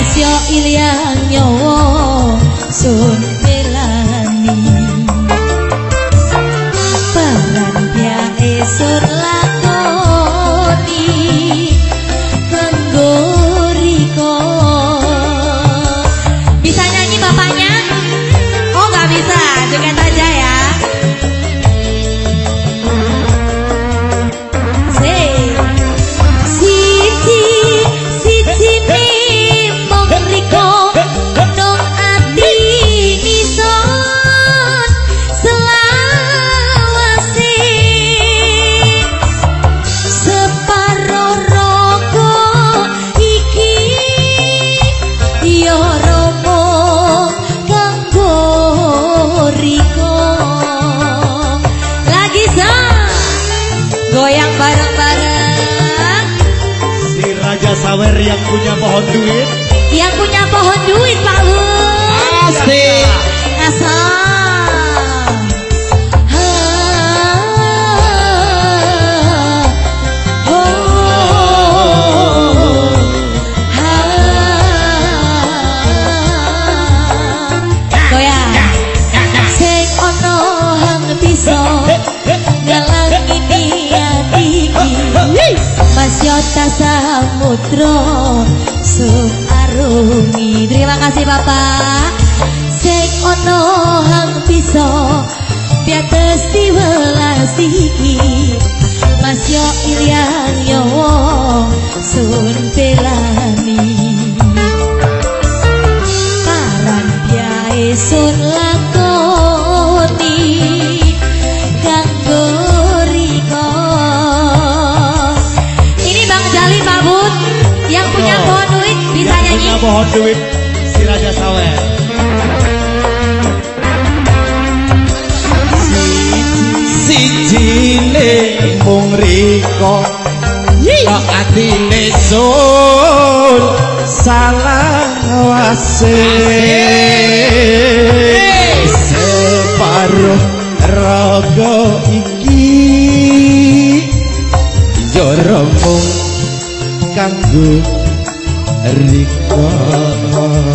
Pasyo ilian nyowo Sawer yang punya pohon duit? Yang punya pohon duit, Pak Wu. Asal. atas samudra suarumi terima kasih bapak sing ono hang bisa piates diwelas iki mas yo saka hot duit si raja sawer si jine mung riko kok atine sun salah wase separuh rogo iki yo rombong kanggo Rika,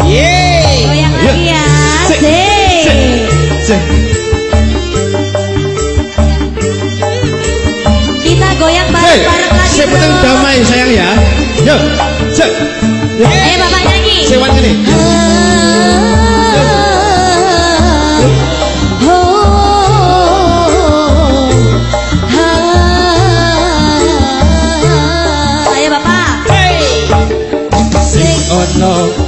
Yeay Goyang ya Sik Kita goyang bareng Saya penting damai sayang ya Yuk Sik Eh bapak nyanyi Sewan ini.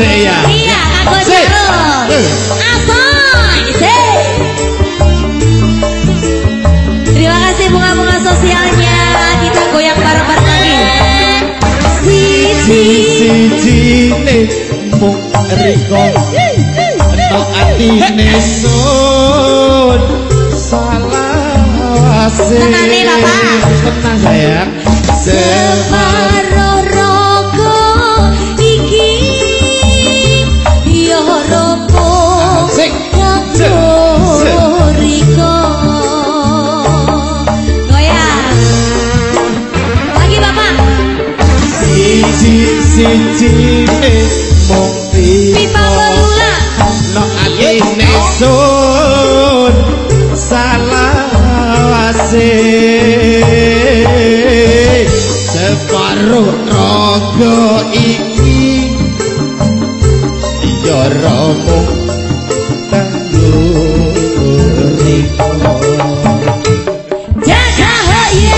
Iya, kagok terus. Abon, Terima kasih bunga-bunga sosialnya. Kita goyang bareng-bareng lagi. Siji sijine mung riko entuk atine cincine mukti pipa pelula no ati nesun salawase separuh rogo